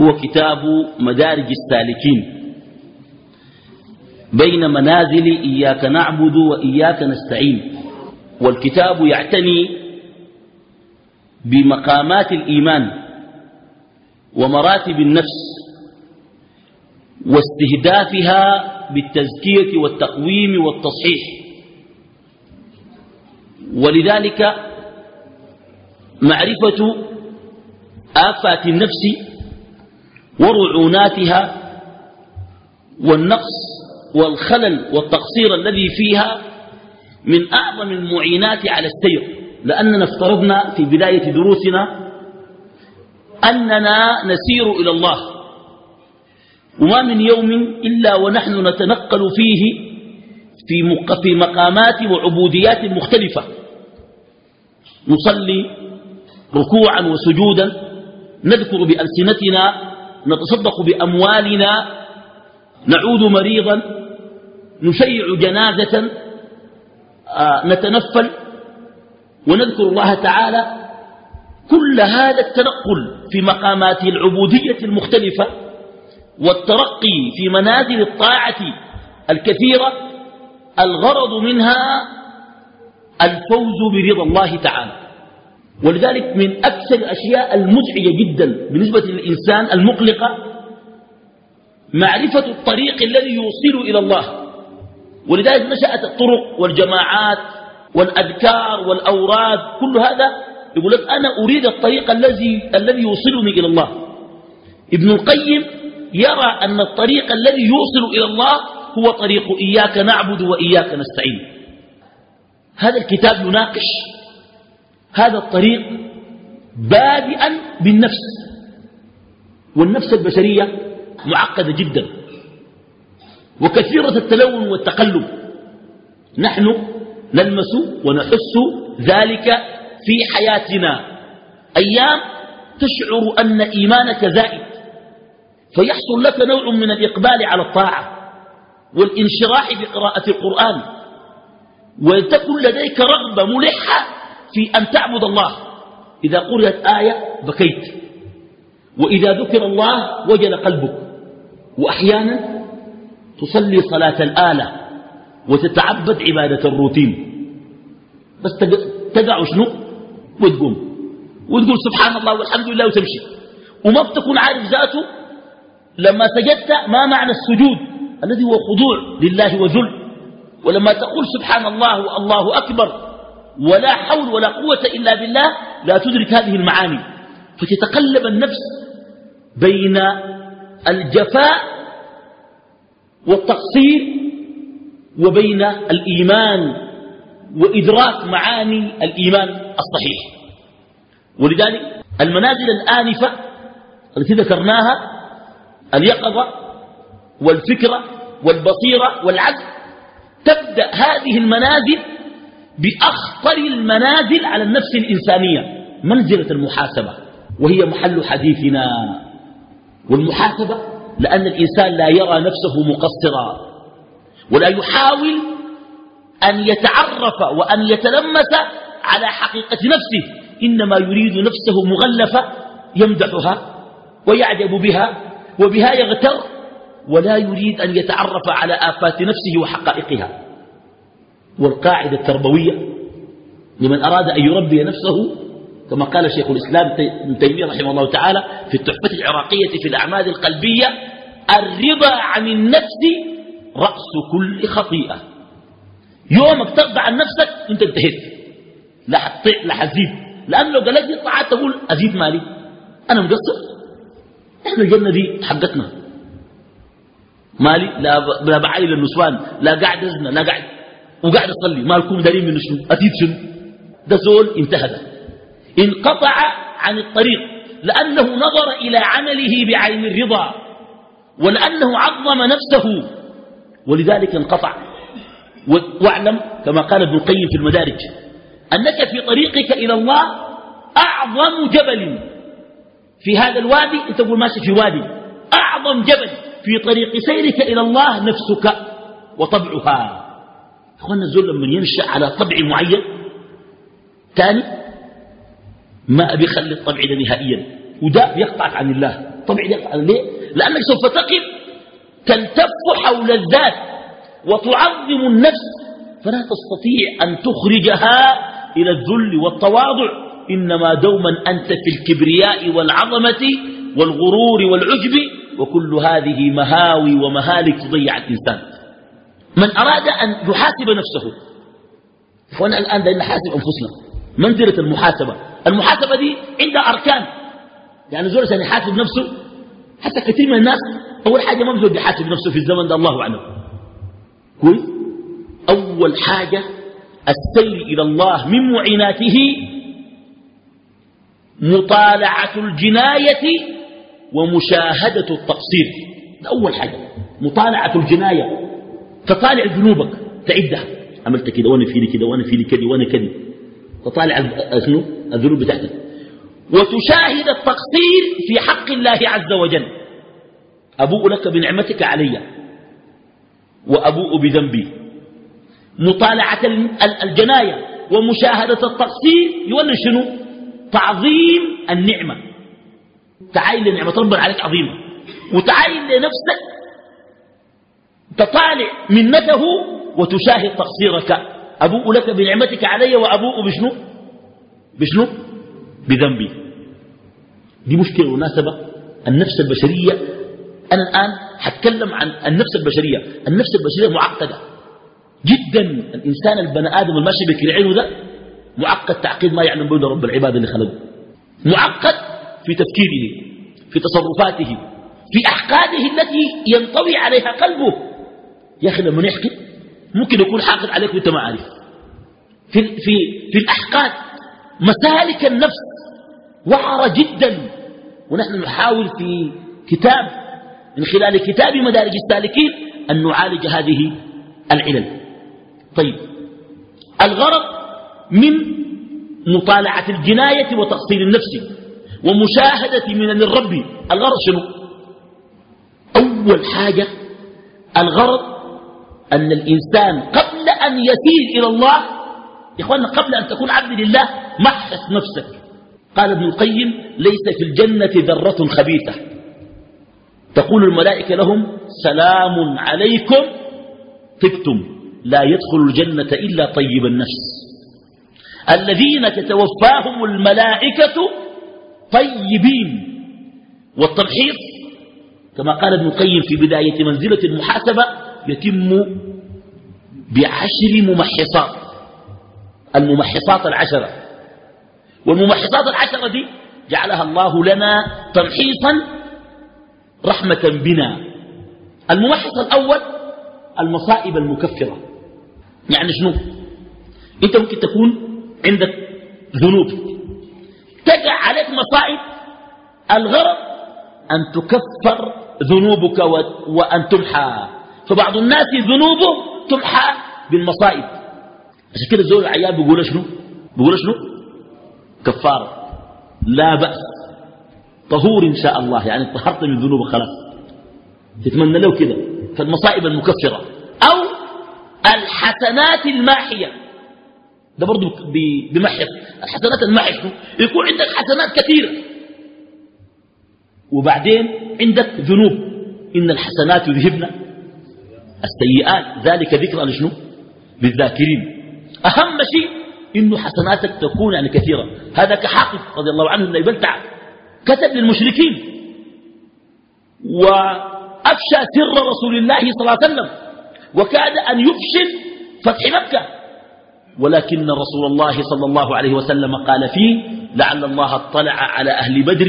هو كتاب مدارج السالكين بين منازل إياك نعبد وإياك نستعين والكتاب يعتني بمقامات الإيمان ومراتب النفس واستهدافها بالتزكية والتقويم والتصحيح. ولذلك معرفة آفات النفس ورعوناتها والنقص والخلل والتقصير الذي فيها من أعظم المعينات على السير. لأننا افترضنا في بداية دروسنا أننا نسير إلى الله. وما من يوم إلا ونحن نتنقل فيه في في مقامات وعبوديات مختلفة. نصلي ركوعا وسجودا. نذكر بألسنتنا نتصدق بأموالنا نعود مريضا نشيع جنازة آه، نتنفل ونذكر الله تعالى كل هذا التنقل في مقامات العبودية المختلفة والترقي في منازل الطاعة الكثيرة الغرض منها الفوز برضا الله تعالى. ولذلك من أكثر الأشياء المزعجة جدا بالنسبة للإنسان المقلقة معرفة الطريق الذي يوصل إلى الله. ولذلك نشأت الطرق والجماعات والأذكار والأوراد كل هذا يقول لك أنا أريد الطريق الذي الذي يوصلني إلى الله. ابن القيم يرى أن الطريق الذي يوصل إلى الله هو طريق إياك نعبد وإياك نستعين. هذا الكتاب يناقش هذا الطريق بادئا بالنفس والنفس البشرية معقدة جدا وكثيرة التلون والتقلب. نحن نلمس ونحس ذلك في حياتنا. أيام تشعر أن إيمانك زائد فيحصل لك نوع من الإقبال على الطاعة والانشراح بقراءة القرآن وتكون لديك رغبة ملحة في أن تعبد الله. إذا قرأت آية بكيت. وإذا ذكر الله وجل قلبك. وأحيانا تصلي صلاة الآلة وتتعبد عبادة الروتين. بس تقع شنو؟ وتقوم. وتقول سبحان الله والحمد لله وتمشي. وما بتكون عارف ذاته لما سجدت ما معنى السجود. الذي هو خضوع لله وذل. ولما تقول سبحان الله والله أكبر. ولا حول ولا قوة إلا بالله لا تدرك هذه المعاني. فتتقلب النفس بين الجفاء والتقصير وبين الإيمان وإدراك معاني الإيمان الصحيح. ولذلك المنازل الآنفة التي ذكرناها اليقظة والفكرة والبصيرة والعقل تبدأ هذه المنازل بأخطر المنازل على النفس الإنسانية منزلة المحاسبة وهي محل حديثنا. والمحاسبة لأن الإنسان لا يرى نفسه مقصرا ولا يحاول أن يتعرف وأن يتلمس على حقيقة نفسه. إنما يريد نفسه مغلفة يمدحها ويعجب بها وبها يغتر ولا يريد أن يتعرف على آفات نفسه وحقائقها. والقاعدة التربوية لمن أراد أن يربي نفسه كما قال شيخ الإسلام ابن تيمية رحمه الله تعالى في التحفة العراقية في الأعمال القلبية الرضا عن النفس رأس كل خطيئة. يومك ترضى عن نفسك أنت انتهيت. لا حتطيع لا حزيد لأنه لو قالت لي طلعت تقول أزيد مالي. أنا مقصر. إحنا الجنة دي حقتنا. مالي لا بعيل النسوان لا قاعد أزنا لا قاعد وقاعد يصلي. ما لكم دليل من شنو؟ أتيت شنو؟ ده زول انتهى انقطع عن الطريق. لأنه نظر إلى عمله بعين الرضا. ولأنه عظم نفسه. ولذلك انقطع. واعلم كما قال ابن القيم في المدارج أنك في طريقك إلى الله أعظم جبل. في هذا الوادي أنت تقول ماشي في وادي. أعظم جبل في طريق سيرك إلى الله نفسك وطبعها. أخوانا الزول لما ينشأ على طبع معين. ثاني ما أبي خلي الطبع ده نهائيا. وده يقطعك عن الله. طبع يقطع عن ليه لأنك سوف تقف تلتف حول الذات وتعظم النفس. فلا تستطيع أن تخرجها إلى الذل والتواضع. إنما دوما أنت في الكبرياء والعظمة والغرور والعجب. وكل هذه مهاوي ومهالك تضيع الإنسان. من أراد أن يحاسب نفسه. فأنا الآن دائما نحاسب أنفسنا. منزلة المحاسبة. المحاسبة دي عندها أركان. يعني زول عشان يحاسب نفسه حتى كثير من الناس أول حاجة ما بزول يحاسب نفسه في الزمن ده الله أعلم. كويس؟ أول حاجة السير إلى الله من معيناته مطالعة الجناية ومشاهدة التقصير. أول حاجة مطالعة الجناية. تطالع ذنوبك تعدها. عملت كده وأنا فيني كده وأنا فيني كده وأنا كده. تطالع شنو؟ الذنوب بتاعتك. وتشاهد التقصير في حق الله عز وجل. أبوء لك بنعمتك علي وأبوء بذنبي. مطالعة الجناية ومشاهدة التقصير يولي شنو؟ تعظيم النعمة. تعاين لنعمة ربنا عليك عظيمة. وتعاين لنفسك تطالع منته وتشاهد تقصيرك. أبوء لك بنعمتك علي وأبوء بشنو؟ بشنو؟ بذنبي. دي مشكلة مناسبة. النفس البشرية أنا الآن حتكلم عن النفس البشرية. النفس البشرية معقدة. جدا الإنسان البني آدم الماشي بكر عينه ده معقد تعقيد ما يعلم به رب العباد اللي خلقه. معقد في تفكيره في تصرفاته في أحقاده التي ينطوي عليها قلبه. يا أخي لما نحكي ممكن يكون حاقد عليك وأنت ما عارف. في, في, في الأحقاد مسالك النفس وعرة جدا. ونحن نحاول في كتاب من خلال كتاب مدارج السالكين أن نعالج هذه العلل. طيب الغرض من مطالعة الجناية وتقصير النفس ومشاهدة من الرب. الغرض شنو؟ أول حاجة الغرض أن الإنسان قبل أن يسير إلى الله يا إخواننا قبل أن تكون عبد لله محفظ نفسك. قال ابن القيم ليس في الجنة ذرة خبيثة. تقول الملائكة لهم سلام عليكم طبتم. لا يدخل الجنة إلا طيب النفس. الذين تتوفاهم الملائكة طيبين. والتمحيص كما قال ابن القيم في بداية منزلة المحاسبة يتم بعشر ممحصات. الممحصات العشرة. والممحصات العشرة دي جعلها الله لنا تمحيصا رحمة بنا. الممحص الأول المصائب المكفرة. يعني شنو؟ انت ممكن تكون عندك ذنوب. تقع عليك مصائب. الغرض أن تكفر ذنوبك وأن تمحى. فبعض الناس ذنوبه تمحى بالمصائب. عشان كده الزول العيال بيقول شنو؟ بيقول شنو؟ كفارة لا بأس. طهور إن شاء الله. يعني طهرت من ذنوبك خلاص. تتمنى له كده. فالمصائب المكفرة. أو الحسنات الماحية. ده برضه بمحيط الحسنات الماحية يكون عندك حسنات كثيرة. وبعدين عندك ذنوب. إن الحسنات يذهبن. السيئات. ذلك ذكر لشنو للذاكرين. أهم شيء إنه حسناتك تكون يعني كثيرة. هذا كحافظ رضي الله عنه من يبلتع كتب للمشركين. وأفشى سر رسول الله صلى الله عليه وسلم. وكاد أن يفشل فتح مكة. ولكن رسول الله صلى الله عليه وسلم قال فيه لعل الله اطلع على أهل بدر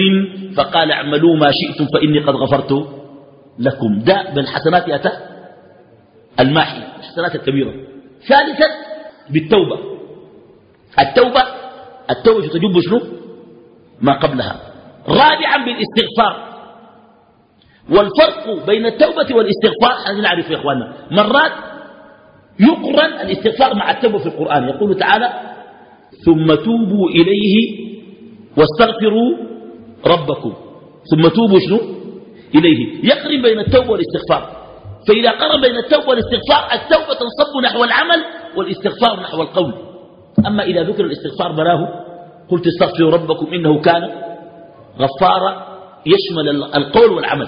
فقال اعملوا ما شئتم فإني قد غفرت لكم. ده بالحسنات أتى الماحي الحسنات الكبيرة. ثالثا بالتوبة. التوبة التوبة تجب شنو؟ ما قبلها. رابعا بالاستغفار. والفرق بين التوبة والاستغفار هذا نعرف يا إخواننا. مرات يقرن الاستغفار مع التوبة في القرآن. يقول تعالى ثم توبوا إليه واستغفروا ربكم. ثم توبوا شنو؟ إليه. يقرن بين التوبة والاستغفار. فإذا قرن بين التوبة والاستغفار التوبة تنصب نحو العمل والاستغفار نحو القول. أما إذا ذكر الاستغفار براه قلت استغفروا ربكم إنه كان غفارا يشمل القول والعمل.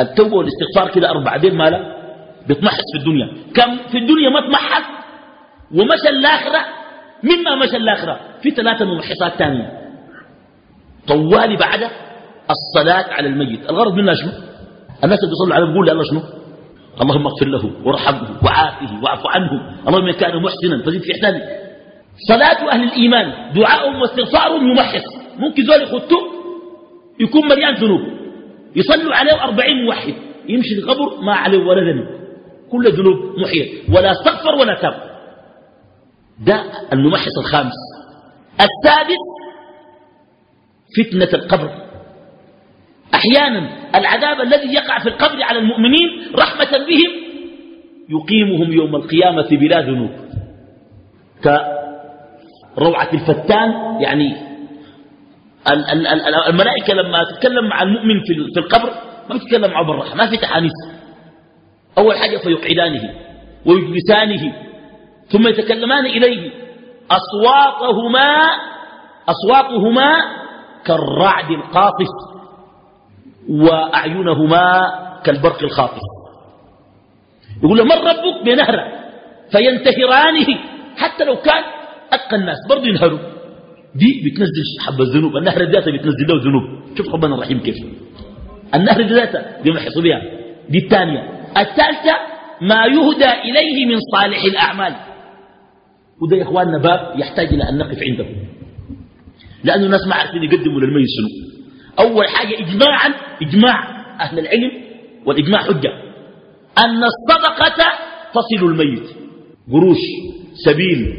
التوبة والاستغفار كده أربع دين مالا بيتمحس في الدنيا. كم؟ في الدنيا ما تمحس ومشى الآخرة مما مشى الآخرة؟ في ثلاثة ممحصات ثانية. طوالي بعد الصلاة على الميت. الغرض منها شنو؟ الناس اللي بيصلوا عليه بيقول الله شنو؟ اللهم اغفر له وارحمه وعافه واعف عنه. اللهم كان محسنا فزيد في إحسانه. صلاة أهل الإيمان دعاءهم واستغفارهم يمحص. ممكن ذلك يخطوا يكون مليان ذنوب. يصلوا عليه أربعين موحد يمشي القبر ما عليه ولا ذنب. كل ذنوب محيط. ولا استغفر ولا تاب ده الممحص الخامس. السادس فتنة القبر. أحيانا العذاب الذي يقع في القبر على المؤمنين رحمة بهم يقيمهم يوم القيامة بلا ذنوب. كروعة الفتان يعني الملائكة لما تتكلم مع المؤمن في القبر ما تتكلم معه بالراحة ما في تحانيس. أول حاجة فيقعدانه ويجلسانه ثم يتكلمان إليه. أصواتهما أصواتهما كالرعد القاطف وأعينهما كالبرق الخاطف يقول له من ربك بنهر فينتهرانه حتى لو كان أتقى الناس برضو ينهروا. دي بتنزل حب الذنوب النهر ذاته بتنزل له ذنوب. شوف ربنا الرحيم كيف. النهر ذاته محصوا بها دي الثانية. الثالثة ما يهدى إليه من صالح الأعمال. وده يا إخواننا باب يحتاج إلى أن نقف عنده. لأن الناس ما عارفين يقدموا للميت شنو. أول حاجة إجماعا إجماع أهل العلم والإجماع حجة. أن الصدقة تصل الميت. قروش سبيل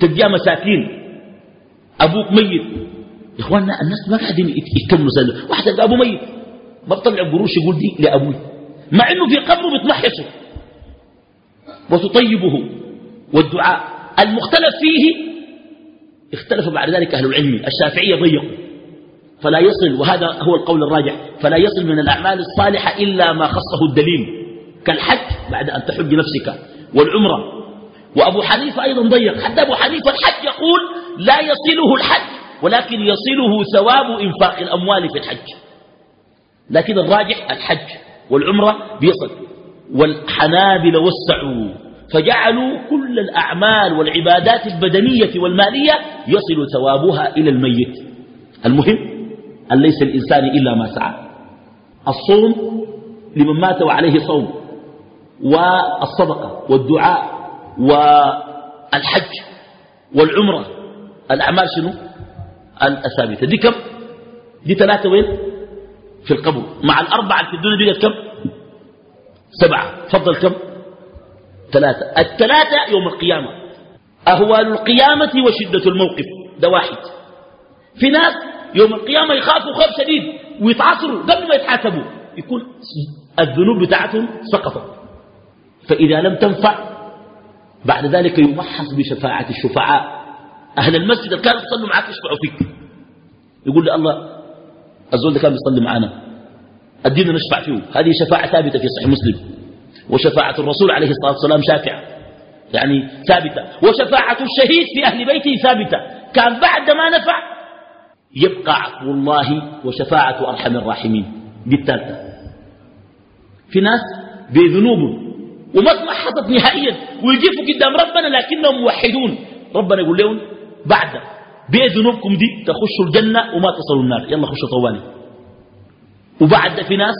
تلقى مساكين. أبوك ميت. يا إخواننا الناس ما قاعدين يتكلموا سنة واحد أبو ميت. ما بطلع قروش يقول دي لأبوي مع أنه في قبره بتمحصه وتطيبه. والدعاء. المختلف فيه اختلف بعد ذلك أهل العلم. الشافعية ضيقوا. فلا يصل وهذا هو القول الراجح فلا يصل من الأعمال الصالحة إلا ما خصه الدليل. كالحج بعد أن تحج نفسك والعمرة. وأبو حنيفة أيضا ضيق. حتى أبو حنيفة الحج يقول لا يصله الحج ولكن يصله ثواب إنفاق الأموال في الحج. لكن الراجح الحج والعمرة بيصل. والحنابل وسعوا فجعلوا كل الأعمال والعبادات البدنية والمالية يصل ثوابها إلى الميت. المهم أن ليس الإنسان إلا ما سعى. الصوم لمن مات وعليه صوم والصدقة والدعاء والحج والعمرة. الأعمال شنو؟ الثابتة دي كم؟ دي ثلاثة وين؟ في القبر. مع الأربعة في الدنيا دي كم؟ سبعة. فضل كم؟ ثلاثة. الثلاثة يوم القيامة. أهوال القيامة وشدة الموقف. ده واحد. في ناس يوم القيامة يخافوا خوف شديد ويتعصروا قبل ما يتحاسبوا. يكون الذنوب بتاعتهم سقطت. فإذا لم تنفع بعد ذلك يمحص بشفاعة الشفعاء. أهل المسجد كانوا يصلوا معك يشفعوا فيك. يقول لي الله الزول ده كان بيصلي معنا الدين نشفع فيه. هذه شفاعة ثابتة في صحيح مسلم. وشفاعة الرسول عليه الصلاة والسلام شافعة. يعني ثابتة. وشفاعة الشهيد في أهل بيته ثابتة. كان بعد ما نفع يبقى عفو الله وشفاعة أرحم الراحمين. دي الثالثة في ناس بذنوبهم وما تمحصت نهائيا ويجيفوا قدام ربنا لكنهم موحدون. ربنا يقول لهم بعد بذنوبكم دي تخشوا الجنة وما تصلوا النار. يلا خشوا طوالي. وبعد في ناس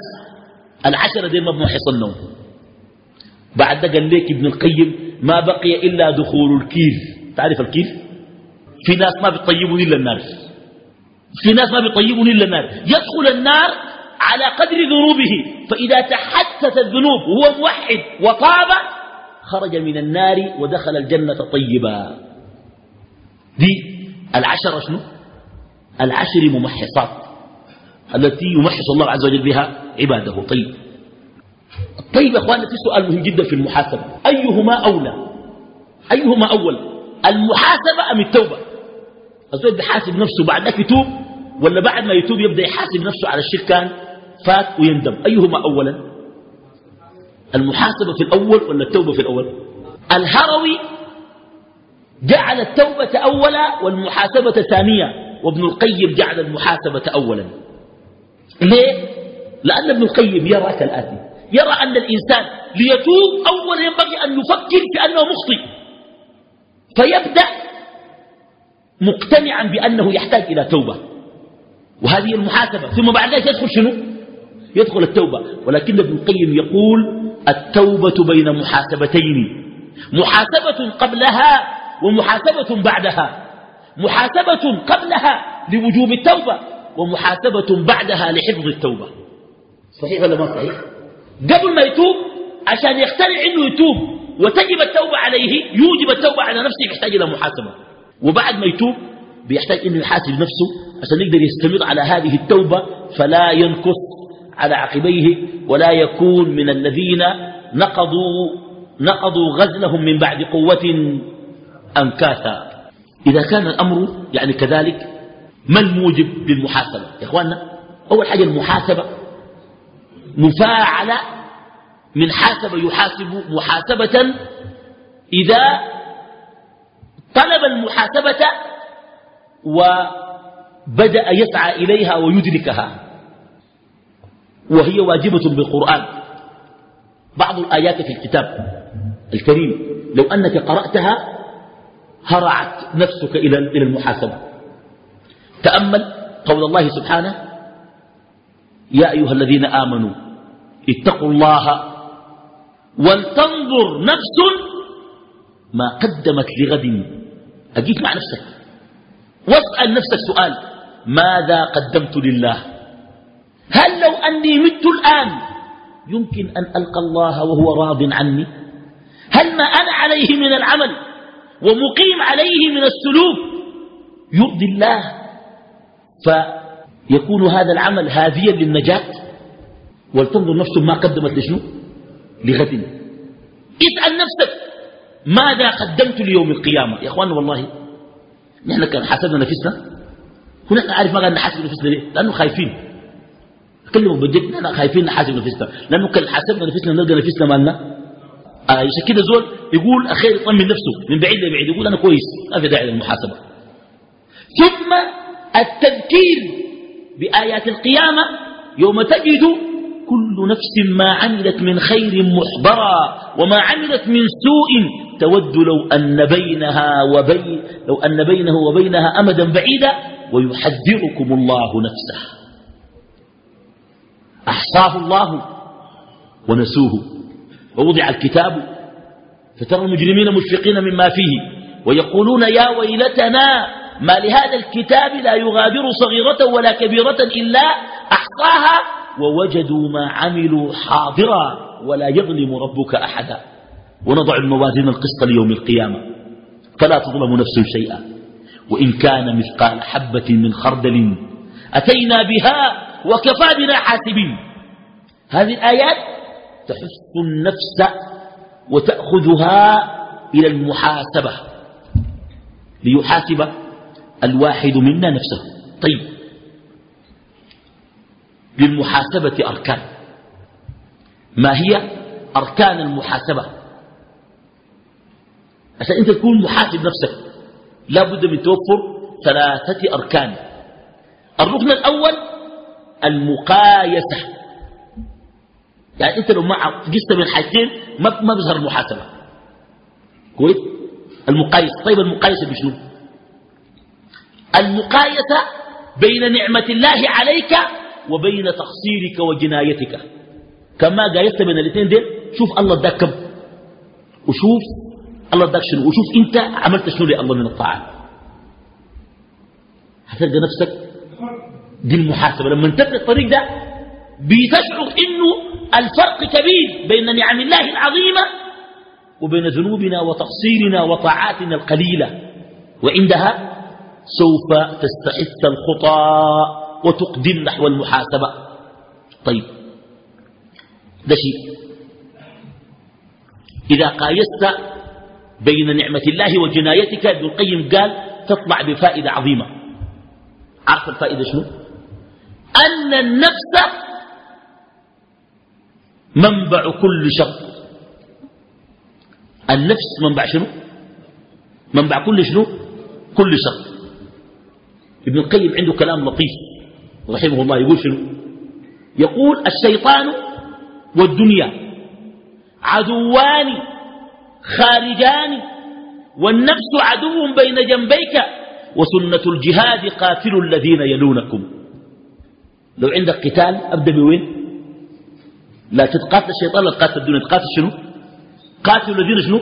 العشرة دي ما بنحصل لهم بعد قال لك ابن القيم ما بقي إلا دخول الكيف. تعرف الكيف؟ في ناس ما بيطيبون إلا النار في ناس ما بيطيبون إلا النار. يدخل النار على قدر ذنوبه. فإذا تحسس الذنوب وهو موحد وطاب خرج من النار ودخل الجنة طيبا. دي العشرة شنو؟ العشر ممحصات التي يمحص الله عز وجل بها عباده. طيب. طيب أخواننا في سؤال مهم جدا في المحاسبة. أيهما أولى؟ أيهما أول؟ المحاسبة أم التوبة؟ الزول بيحاسب نفسه بعد ذلك يتوب. ولا بعد ما يتوب يبدأ يحاسب نفسه على الشرك كان فات ويندم. أيهما أولا؟ المحاسبة في الأول ولا التوبة في الأول؟ الهروي جعل التوبة أولا والمحاسبة ثانية وابن القيم جعل المحاسبة أولا. ليه؟ لأن ابن القيم يرى كالآتي. يرى أن الإنسان ليتوب أولا ينبغي أن يفكر كأنه مخطئ. فيبدأ مقتنعا بأنه يحتاج إلى توبة. وهذه المحاسبة. ثم بعد ذلك يدخل شنو؟ يدخل التوبة. ولكن ابن القيم يقول التوبة بين محاسبتين. محاسبة قبلها ومحاسبة بعدها. محاسبة قبلها لوجوب التوبة ومحاسبة بعدها لحفظ التوبة. صحيح ولا ما صحيح؟ قبل ما يتوب عشان يقتنع إنه يتوب وتجب التوبة عليه يوجب التوبة على نفسه يحتاج إلى محاسبة. وبعد ما يتوب بيحتاج إنه يحاسب نفسه عشان يقدر يستمر على هذه التوبة فلا ينكث على عقبيه ولا يكون من الذين نقضوا نقضوا غزلهم من بعد قوة أنكاثا. إذا كان الأمر يعني كذلك ما الموجب للمحاسبة يا إخواننا أول حاجة المحاسبة. مفاعلة من حاسب يحاسب محاسبة إذا طلب المحاسبة وبدأ يسعى إليها ويدركها. وهي واجبة بالقرآن. بعض الآيات في الكتاب الكريم لو أنك قرأتها هرعت نفسك إلى المحاسبة. تأمل قول الله سبحانه يا أيها الذين آمنوا اتقوا الله ولتنظر نفس ما قدمت لغد. أجيك مع نفسك. واسأل نفسك سؤال. ماذا قدمت لله؟ هل لو أني مت الآن يمكن أن ألقى الله وهو راض عني؟ هل ما أنا عليه من العمل ومقيم عليه من السلوك يرضي الله؟ فيكون هذا العمل هاديا للنجاة؟ ولتنظر نفس ما قدمت لشنو؟ لغد. اسأل نفسك ماذا قدمت ليوم القيامة؟ يا أخوان والله نحن كان حاسبنا نفسنا. هنا عارف ما قال نحاسب نفسنا ليه؟ لأنه خايفين. أكلمه بجد نحن خايفين نحاسب نفسنا لأنه كان حاسبنا نفسنا نلقى نفسنا مالنا. آه كده زول يقول أخير يطمن نفسه من بعيد لبعيد يقول أنا كويس ما في داعي للمحاسبة. ثم التذكير بآيات القيامة يوم تجد كل نفس ما عملت من خير محضرا وما عملت من سوء تود لو أن بينها وبين لو أن بينه وبينها أمدا بعيدا ويحذركم الله نفسه. أحصاه الله ونسوه. ووضع الكتاب فترى المجرمين مشفقين مما فيه ويقولون يا ويلتنا ما لهذا الكتاب لا يغادر صغيرة ولا كبيرة إلا أحصاها ووجدوا ما عملوا حاضرا ولا يظلم ربك أحدا. ونضع الموازين القسط ليوم القيامة. فلا تظلم نفس شيئا. وإن كان مثقال حبة من خردل أتينا بها وكفى بنا حاسبين. هذه الآيات تحث النفس وتأخذها إلى المحاسبة ليحاسب الواحد منا نفسه. طيب للمحاسبة أركان. ما هي أركان المحاسبة؟ عشان أنت تكون محاسب نفسك. لا بد من توفر ثلاثة أركان. الركن الأول المقايسة. يعني أنت لو ما قست من حاجتين ما ما بيظهر المحاسبة. كويس؟ المقايسة. طيب المقايسة بشنو؟ المقايسة بين نعمة الله عليك وبين تقصيرك وجنايتك. كما قايست بين الاثنين دول شوف الله اداك كم. وشوف الله اداك شنو؟ وشوف انت عملت شنو لله من الطاعات هتلقى نفسك دي المحاسبة. لما تبني الطريق ده بتشعر إنه الفرق كبير بين نعم الله العظيمة وبين ذنوبنا وتقصيرنا وطاعاتنا القليلة. وعندها سوف تستحث الخطى وتقدم نحو المحاسبة. طيب. ده شيء. إذا قايست بين نعمة الله وجنايتك. ابن القيم قال تطلع بفائدة عظيمة. عارف الفائدة شنو؟ أن النفس منبع كل شر. النفس منبع شنو؟ منبع كل شنو؟ كل شر. ابن القيم عنده كلام لطيف رحمه الله. يقول شنو؟ يقول الشيطان والدنيا عدوان خارجان والنفس عدو بين جنبيك وسنة الجهاد قاتل الذين يلونكم. لو عندك قتال أبدأ بوين؟ لا تتقاتل الشيطان لا تقاتل الدنيا. تقاتل شنو؟ قاتل الذين شنو؟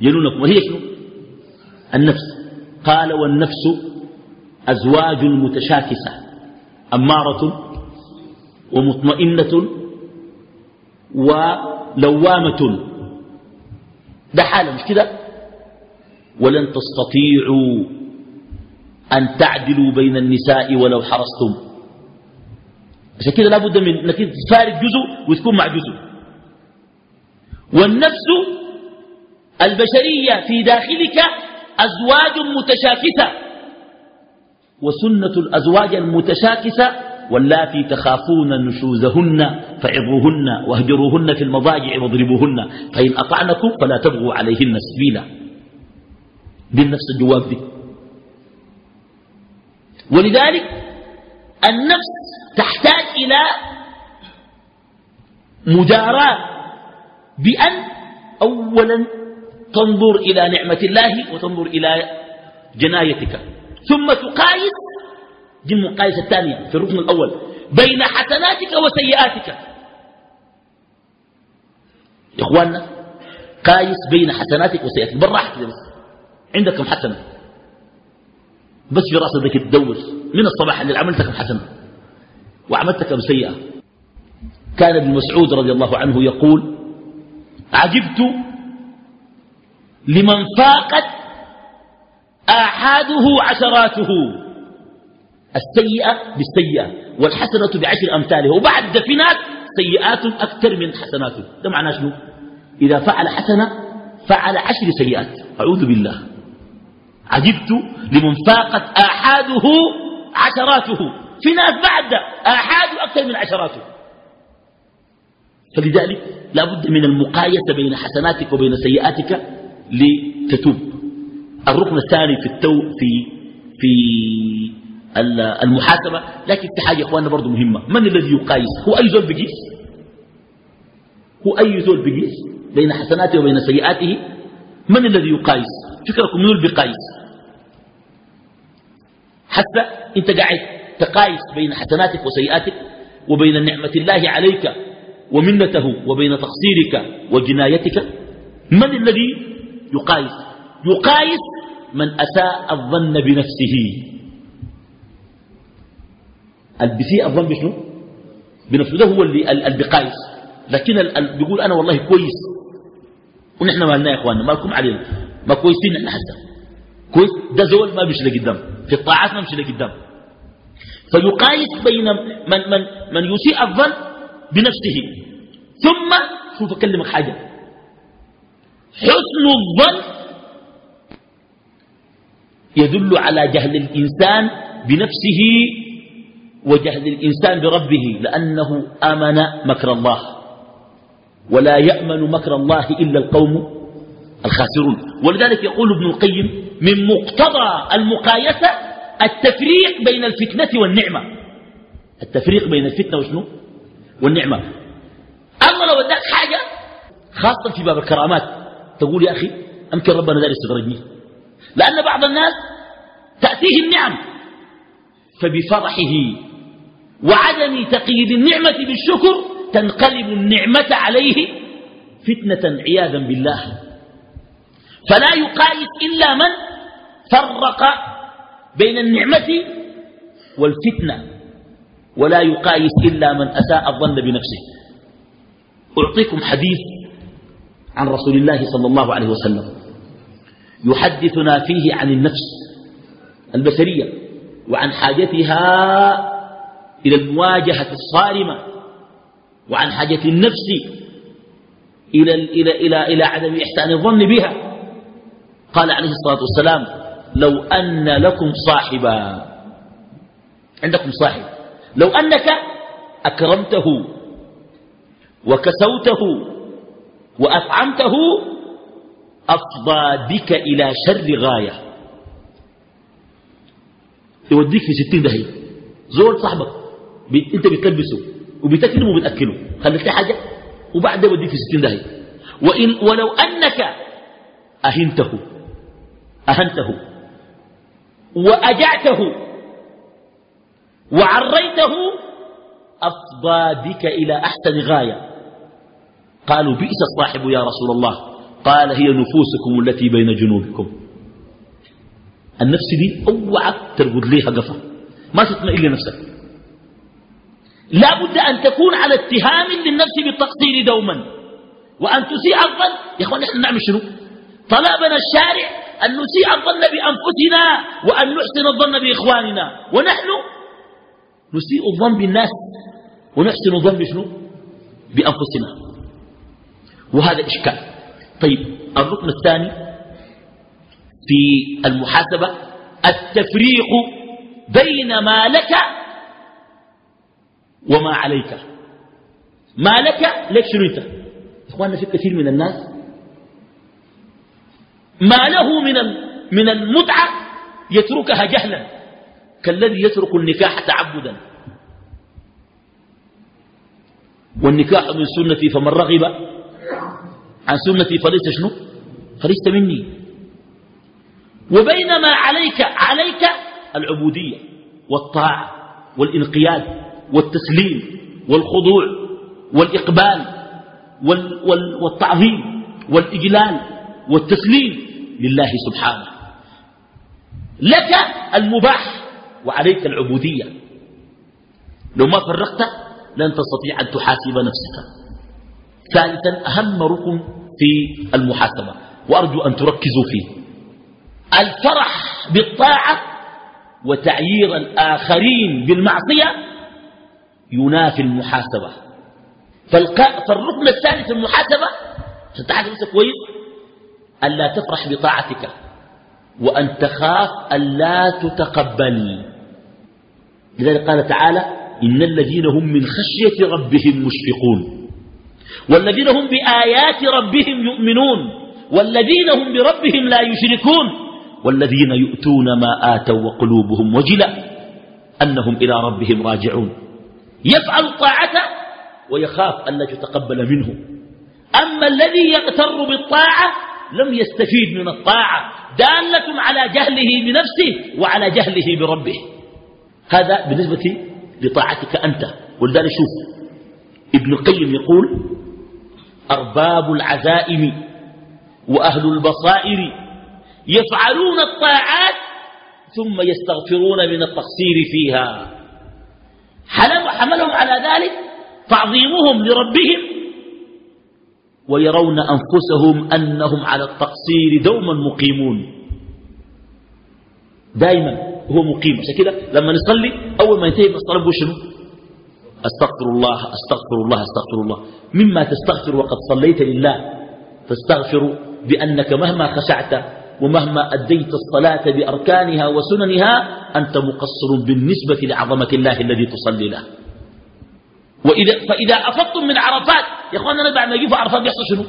يلونكم. وهي شنو؟ النفس. قال والنفس أزواج متشاكسة أمارة ومطمئنة ولوامة. ده حالة مش كده؟ ولن تستطيعوا أن تعدلوا بين النساء ولو حرصتم. عشان كده لابد من إنك تفارق جزء وتكون مع جزء. والنفس البشرية في داخلك أزواج متشاكسة. وسنة الأزواج المتشاكسة واللاتي تخافون نشوزهن فعظوهن واهجروهن في المضاجع واضربوهن فإن أطعنكم فلا تبغوا عليهن سبيلا. دي الجواب دي. ولذلك النفس تحتاج إلى مجاراة بأن أولا تنظر إلى نعمة الله وتنظر إلى جنايتك ثم تقايس دي المقايسة الثانية في الركن الأول. بين حسناتك وسيئاتك. يا إخواننا قايس بين حسناتك وسيئاتك. بالراحة كده بس. عندك كم حسنة. بس في رأسك تدور من الصباح اللي عملت كم حسنة وعملت كم سيئة كان ابن مسعود رضي الله عنه يقول عجبت لمن فاقت آحاده عشراته السيئة بالسيئة والحسنة بعشر أمثالها. وبعد ناس سيئات أكثر من حسناته ده معناه شنو؟ إذا فعل حسنة فعل عشر سيئات. أعوذ بالله. عجبت لمن فاقت آحاده عشراته. في ناس بعد آحاد أكثر من عشراته. فلذلك لا بد من المقايسة بين حسناتك وبين سيئاتك لتتوب. الركن الثاني في التو في في المحاسبة لكن في حاجة إخواننا برضو مهمة. من الذي يقايس؟ هو أي زول بقيس هو أي زول بقيس بين حسناته وبين سيئاته؟ من الذي يقايس؟ فكركم من البقايس حتى أنت قاعد تقايس بين حسناتك وسيئاتك وبين نعمة الله عليك ومنته وبين تقصيرك وجنايتك من الذي يقايس؟ يقايس من أساء الظن بنفسه. البسيء الظن بشنو؟ بنفسه. ده هو اللي البقايس. لكن بيقول أنا والله كويس. ونحن ما لنا يا إخواننا ما لكم علينا. ما كويسين نحن حتى. كويس؟ ده زول ما بيمشي لقدام في الطاعات ما بيمشي لقدام فيقايس بين من, من, من يسيء الظن بنفسه. ثم شوف أكلمك حاجة. حسن الظن يدل على جهل الإنسان بنفسه وجهل الإنسان بربه لأنه آمن مكر الله. ولا يأمن مكر الله إلا القوم الخاسرون. ولذلك يقول ابن القيم من مقتضى المقايسة التفريق بين الفتنة والنعمة. التفريق بين الفتنة وشنو؟ والنعمة. أما لو أداك حاجة خاصة في باب الكرامات تقول يا أخي أمكن ربنا دار يستغرقني. لأن بعض الناس تأتيه النعم فبفرحه. وعدم تقييد النعمة بالشكر تنقلب النعمة عليه فتنة عياذا بالله. فلا يقايس إلا من فرق بين النعمة والفتنة ولا يقايس إلا من أساء الظن بنفسه. أعطيكم حديث عن رسول الله صلى الله عليه وسلم. يحدثنا فيه عن النفس البشرية وعن حاجتها إلى المواجهة الصارمة وعن حاجة النفس إلى, إلى, إلى, إلى عدم إحسان الظن بها. قال عليه الصلاة والسلام لو أن لكم صاحبا. عندكم صاحب. لو أنك أكرمته وكسوته وأطعمته أفضى بك إلى شر غاية. يوديك في ستين دهي زول صاحبك. انت بتلبسه وبتكلمه وبتأكله. خليك حاجة؟ وبعد يوديك في ستين دهي وإن ولو أنك أهنته. أهنته. وأجعته. وعريته أفضى بك إلى أحسن غاية. قالوا بئس الصاحب يا رسول الله. قال هي نفوسكم التي بين جنوبكم. النفس دي اوعى ترقد ليها قفا. ما تطمئن لنفسك. لا بد أن تكون على اتهام للنفس بالتقصير دوما. وأن تسيء الظن يا إخوان نحن نعمل شنو؟ طلبنا الشارع أن نسيء الظن بأنفسنا وأن نحسن الظن بإخواننا. ونحن نسيء الظن بالناس ونحسن الظن بشنو؟ بأنفسنا. وهذا إشكال. طيب الركن الثاني في المحاسبة التفريق بين ما لك وما عليك. ما لك لك شنو انت إخواننا في كثير من الناس ما له من من المتعة يتركها جهلا كالذي يترك النكاح تعبدا. والنكاح من سنتي فمن رغب عن سنتي فليس شنو؟ فليس مني. وبينما عليك عليك العبودية والطاعة والانقياد. والتسليم والخضوع والإقبال وال وال والتعظيم والإجلال والتسليم لله سبحانه. لك المباح وعليك العبودية. لو ما فرقت لن تستطيع أن تحاسب نفسك. ثالثا أهم ركن في المحاسبة وأرجو أن تركزوا فيه. الفرح بالطاعة وتعيير الآخرين بالمعصية ينافي المحاسبة. فالركن الثالث في المحاسبة ستعرف نفسك كويس ألا تفرح بطاعتك وأن تخاف ألا تتقبل. لذلك قال تعالى إن الذين هم من خشية ربهم مشفقون. والذين هم بآيات ربهم يؤمنون. والذين هم بربهم لا يشركون. والذين يؤتون ما آتوا وقلوبهم وجلة أنهم إلى ربهم راجعون. يفعل الطاعة ويخاف أن لا تتقبل منه. أما الذي يغتر بالطاعة لم يستفيد من الطاعة دالة على جهله بنفسه وعلى جهله بربه. هذا بالنسبة لطاعتك أنت. ولذلك شوف ابن القيم يقول أرباب العزائم وأهل البصائر يفعلون الطاعات ثم يستغفرون من التقصير فيها. حملهم على ذلك تعظيمهم لربهم ويرون أنفسهم أنهم على التقصير دوما مقيمون. دائما هو مقيم. عشان كده لما نصلي أول ما ينتهي من الصلاة شنو؟ أستغفر الله أستغفر الله أستغفر الله. مما تستغفر وقد صليت لله تستغفر بأنك مهما خشعت ومهما أديت الصلاة بأركانها وسننها أنت مقصر بالنسبة لعظمة الله الذي تصلي له. وإذا فإذا أفضتم من عرفات يا أخواننا بعد ما يجوا عرفات يحصل شنو؟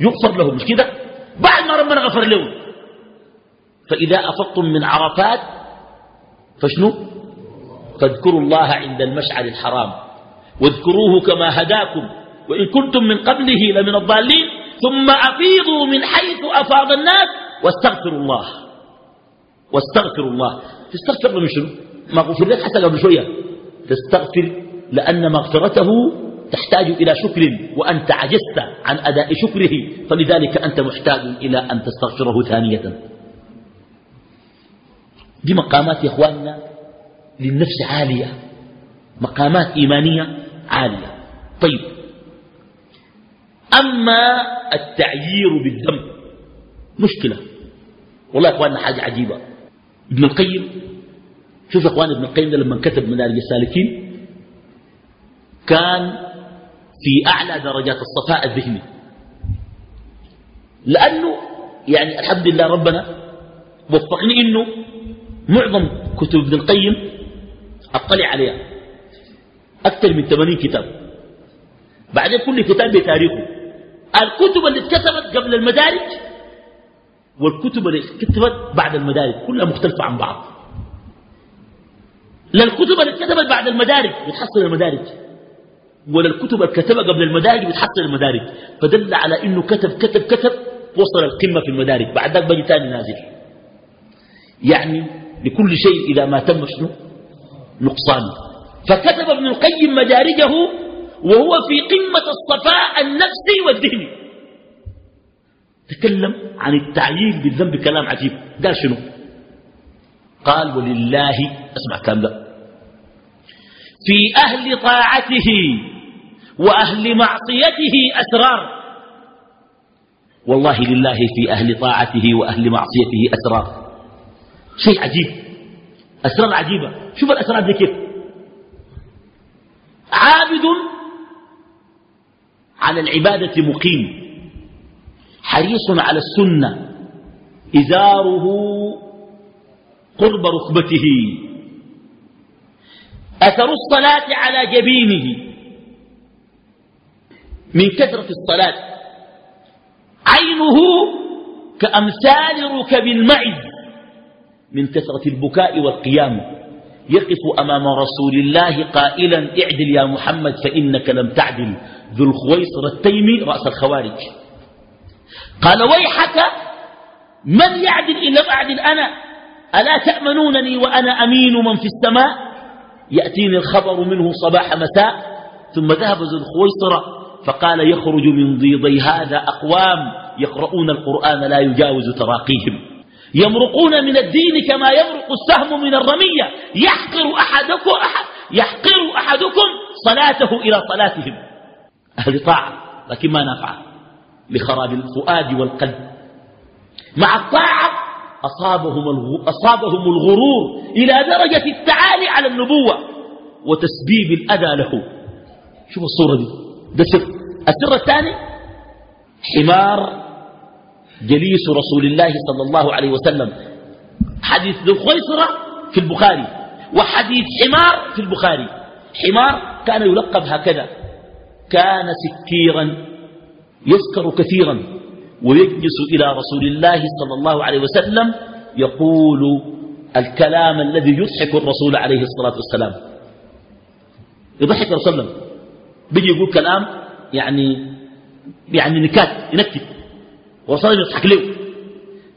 يغفر لهم مش كده؟ بعد ما ربنا غفر لهم. فإذا أفضتم من عرفات فشنو؟ فاذكروا الله عند المشعر الحرام. واذكروه كما هداكم. وإن كنتم من قبله لمن الضالين. ثم أفيضوا من حيث أفاض الناس واستغفروا الله. واستغفروا الله. تستغفر من شنو؟ ما غفر لك حتى قبل شوية. تستغفر لأن مغفرته تحتاج إلى شكر وأنت عجزت عن أداء شكره فلذلك أنت محتاج إلى أن تستغفره ثانية. دي مقامات يا إخواننا للنفس عالية. مقامات إيمانية عالية. طيب. أما التعيير بالذنب مشكلة. والله يا أخواننا حاجة عجيبة. ابن القيم. شوف إخوان ابن القيم لما كتب مدارج السالكين كان في أعلى درجات الصفاء الذهني. لأنه يعني الحمد لله ربنا وفقني إنه معظم كتب ابن القيم أطلع عليها. أكثر من 80 كتاب. بعدين كل كتاب بتاريخه الكتب اللي اتكتبت قبل المدارج والكتب اللي اتكتبت بعد المدارج كلها مختلفة عن بعض. لا الكتب اللي اتكتبت بعد المدارج بتحصل المدارج ولا الكتب اللي كتبها قبل المدارج بتحصل المدارج فدل على إنه كتب كتب كتب وصل القمة في المدارج بعد ذلك بقي ثاني نازل. يعني لكل شيء إذا ما تم شنو؟ نقصان. فكتب ابن القيم مدارجه وهو في قمة الصفاء النفسي والذهني. تكلم عن التعيين بالذنب كلام عجيب. قال شنو؟ قال ولله اسمع كلام ده. في أهل طاعته وأهل معصيته أسرار. والله لله في أهل طاعته وأهل معصيته أسرار. شيء عجيب. أسرار عجيبة. شوف الأسرار دي كيف. عابد على العبادة مقيم. حريص على السنة. إزاره قرب ركبته أثر الصلاة على جبينه. من كثرة الصلاة. عينه كأمثال ركب المعز. من كثرة البكاء والقيام. يقف أمام رسول الله قائلا اعدل يا محمد فإنك لم تعدل. ذو الخويصر التيمي رأس الخوارج. قال ويحك من يعدل إن لم أعدل أنا؟ ألا تأمنونني وأنا أمين من في السماء؟ يأتيني الخبر منه صباح مساء ثم ذهب ذو الخويصر فقال يخرج من ضيضي هذا أقوام يقرؤون القرآن لا يجاوز تراقيهم. يمرقون من الدين كما يمرق السهم من الرمية. يحقر أحدكم, أحد يحقر أحدكم صلاته إلى صلاتهم. أهل طاعة لكن ما نفع لخراب الفؤاد والقلب. مع الطاعة أصابهم, أصابهم الغرور إلى درجة التعالي على النبوة وتسبيب الأذى له. شوف الصورة دي. ده سر. السر الثاني حمار جليس رسول الله صلى الله عليه وسلم. حديث ذو الخيصرة في البخاري وحديث حمار في البخاري. حمار كان يلقب هكذا. كان سكيرا يسكر كثيرا ويجلس إلى رسول الله صلى الله عليه وسلم يقول الكلام الذي يضحك الرسول عليه الصلاة والسلام. يضحك الرسول بيجي يقول كلام يعني يعني نكات ينكت. وصل يضحك له.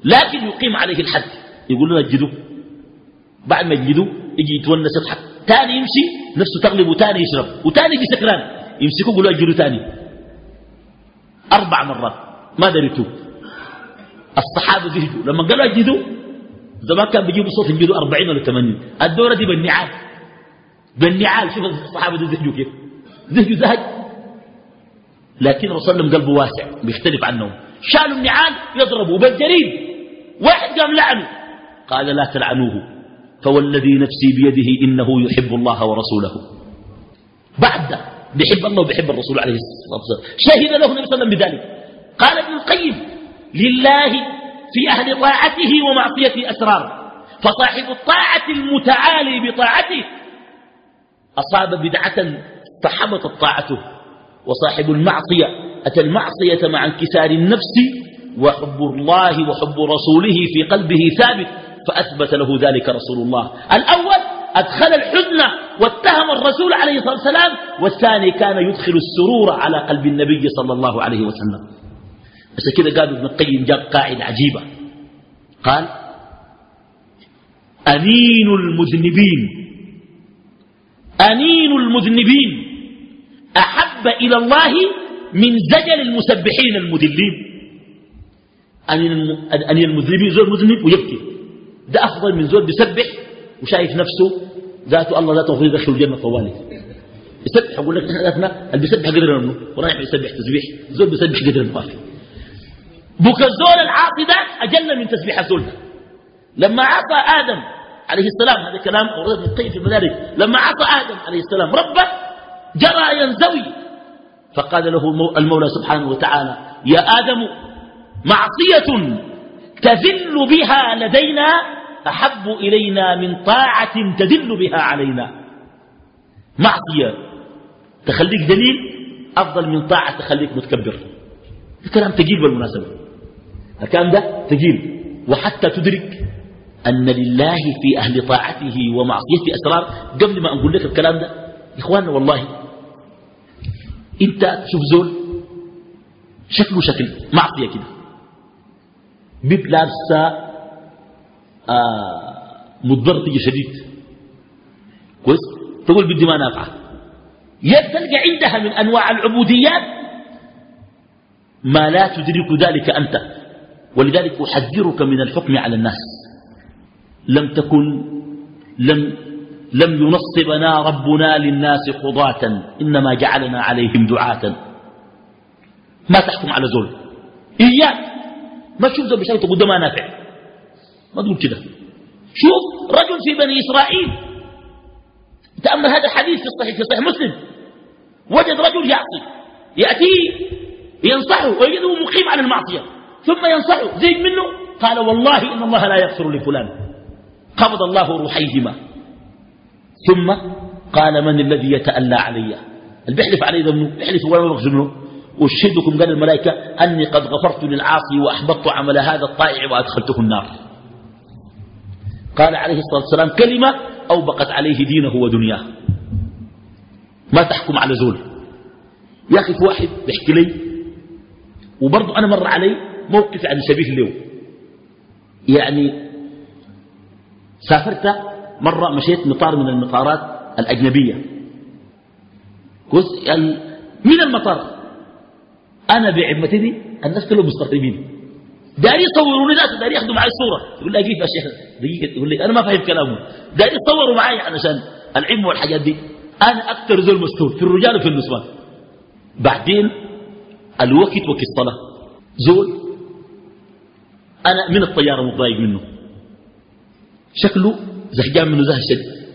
لكن يقيم عليه الحد. يقول لنا اجدوه بعد ما يجدوه يجي يتونس يضحك. ثاني يمشي نفسه تغلب وثاني يشرب. وثاني يجي سكران. يمسكوه يقولوا اجدوه ثاني أربع مرات. ما دار يتوب الصحابة زهدوا. لما قالوا اجدوه زمان كان بيجيبوا صوت يجدوا 40 ولا 80 الدورة دي بالنعال. بالنعال. شوف الصحابة دي زهدوا كيف. زهدوا زهد. لكن رسول الله قلبه واسع بيختلف عنهم شالوا النعال يضربوا. بالجريد واحد قام لعنه. قال لا تلعنوه. فوالذي نفسي بيده إنه يحب الله ورسوله. بعد بيحب الله وبيحب الرسول عليه الصلاة والسلام. شهد له النبي صلى الله عليه وسلم بذلك. قال ابن القيم لله في أهل طاعته ومعصيته أسرار. فصاحب الطاعة المتعالي بطاعته أصاب بدعة فحبطت طاعته وصاحب المعصية أتى المعصية مع انكسار النفس وحب الله وحب رسوله في قلبه ثابت فأثبت له ذلك رسول الله. الأول أدخل الحزن واتهم الرسول عليه الصلاة والسلام والثاني كان يدخل السرور على قلب النبي صلى الله عليه وسلم. بس كده قال ابن القيم جاب قاعدة عجيبة. قال أنين المذنبين. أنين المذنبين. أحب إلى الله من زجل المسبحين المذلين. أن المذنبين زول مذنب ويبكي. ده أفضل من زول بيسبح وشايف نفسه ذاته الله ذاته غير يدخل الجنة طوالي. يسبح يقول لك نحن اللي بيسبح قدر منه ورايح يسبح تسبيح. زول بيسبح قدر الموافق بك الزول العاصي ده أجل من تسبيح الزول لما عصى آدم عليه السلام هذا كلام أورد ابن القيم في المدارج لما عصى آدم عليه السلام ربه جرى ينزوي. فقال له المولى سبحانه وتعالى يا آدم معصية تذل بها لدينا أحب إلينا من طاعة تدل بها علينا. معصية. تخليك دليل أفضل من طاعة تخليك متكبر. الكلام تجيل بالمناسبة. الكلام ده تجيل وحتى تدرك أن لله في أهل طاعته ومعصيته أسرار. قبل ما أقول لك الكلام ده إخواننا والله أنت تشوف زول شكله شكل معصية كده. بيب لابسة آه مضبرطية شديد. كويس؟ تقول بدي ما نافعة. تلقى عندها من أنواع العبوديات ما لا تدرك ذلك أنت. ولذلك أحذرك من الحكم على الناس. لم تكن لم لم ينصبنا ربنا للناس قضاة. إنما جعلنا عليهم دعاة. ما تحكم على زول. إياك. ما تشوف زول بشكل تقول ده ما نافع. ما تقول كده. شوف رجل في بني إسرائيل. تأمل هذا الحديث في الصحيح في صحيح مسلم. وجد رجل يعصي. يأتيه ينصحه ويجده مقيم على المعصية. ثم ينصحه. زيد منه؟ قال والله إن الله لا يغفر لفلان. قبض الله روحيهما. ثم قال من الذي يتألى علي؟ البحلف علي ذنبه بحلف ولا مغزنه أشهدكم قال الملائكة أني قد غفرت للعاصي وأحبطت عمل هذا الطائع وأدخلته النار. قال عليه الصلاة والسلام كلمة أوبقت عليه دينه ودنياه. ما تحكم على زول. يا أخي في واحد بيحكي لي وبرضه أنا مر علي موقف يعني شبيه له. يعني سافرت مرة مشيت مطار من المطارات الأجنبية. من المطار؟ أنا بعمتي الناس كلهم مستقيمين داري يصوروني ذات داري ياخذوا معي الصورة يقول لي أجيب يا شيخ؟ دقيقة يقول لي أنا ما فاهم كلامه. داري يصوروا معي علشان العلم والحاجات دي. أنا أكثر زول مستور في الرجال وفي النسوان. بعدين الوقت وقت الصلاة. زول أنا من الطيارة متضايق منه. شكله زهجان منه زهج شديد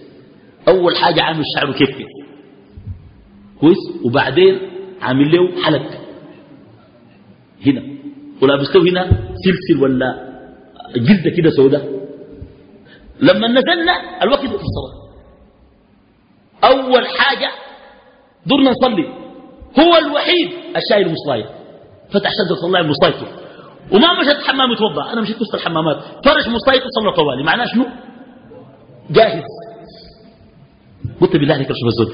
أول حاجة عامل شعره كيف كيف. كويس؟ وبعدين عامل له حلق. هنا. له هنا سلسل ولا جلدة كده سوداء لما نزلنا الوقت في الصلاة. أول حاجة درنا نصلي. هو الوحيد الشايل مصلاية فتح شجرة الله مصلايته وما مشت الحمام يتوضأ. أنا مشيت وسط الحمامات. فرش مصايته وصلى طوالي. معناه شنو؟ جاهز. قلت بالله عليك أشوف الزود.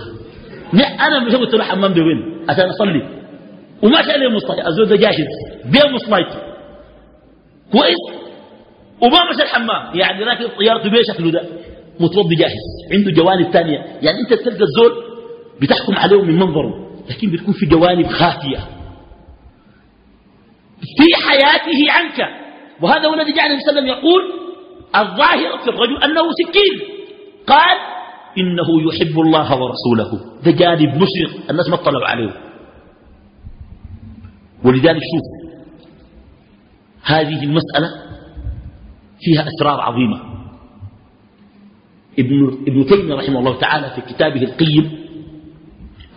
أنا مش قلت له حمام ده وين؟ عشان أصلي. وما شاء لي مصطفى الزود جاهز. بيه مصلايته كويس؟ وما مشى الحمام. يعني راكب طيارته بيه شكله ده. متوضي جاهز. عنده جوانب ثانية يعني انت تلقى الزول بتحكم عليه من منظره. لكن بتكون في جوانب خافية. في حياته عنك. وهذا هو الذي جعل النبي صلى الله عليه وسلم يقول الظاهر في الرجل أنه سكين. قال إنه يحب الله ورسوله. ده جانب مشرق. الناس ما اطلعوا عليه. ولذلك شوف هذه المسألة فيها أسرار عظيمة. ابن, ابن تيمية رحمه الله تعالى في كتابه القيم